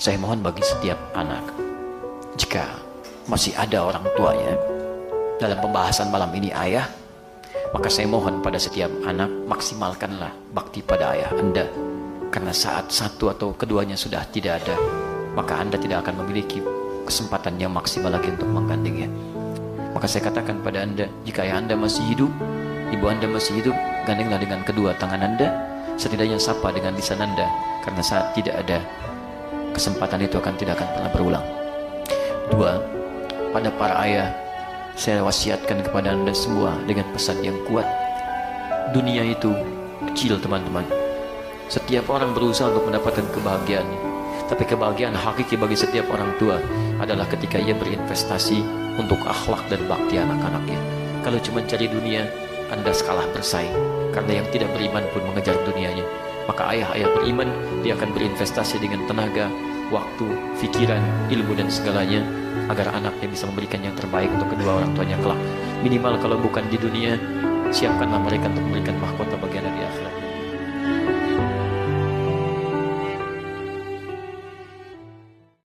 Saya mohon bagi setiap anak, jika masih ada orang tuanya dalam pembahasan malam ini ayah, maka saya mohon pada setiap anak maksimalkanlah bakti pada ayah Anda. Karena saat satu atau keduanya sudah tidak ada, maka Anda tidak akan memiliki kesempatan yang maksimal lagi untuk menggandengnya. Maka saya katakan pada Anda, jika ayah Anda masih hidup, ibu Anda masih hidup, gandenglah dengan kedua tangan Anda, setidaknya sapa dengan lisan Anda, karena saat tidak ada, kesempatan itu akan tidak akan pernah berulang. Dua, pada para ayah, saya wasiatkan kepada Anda semua dengan pesan yang kuat. Dunia itu kecil teman-teman. Setiap orang berusaha untuk mendapatkan kebahagiaannya. Tapi kebahagiaan hakiki bagi setiap orang tua adalah ketika ia berinvestasi untuk akhlak dan bakti anak-anaknya. Kalau cuma cari dunia, Anda sekalah bersaing. Karena yang tidak beriman pun mengejar dunianya. Maka ayah-ayah beriman, dia akan berinvestasi dengan tenaga, waktu, pikiran, ilmu dan segalanya agar anaknya bisa memberikan yang terbaik untuk kedua orang tuanya kelak. Minimal kalau bukan di dunia, siapkanlah mereka untuk memberikan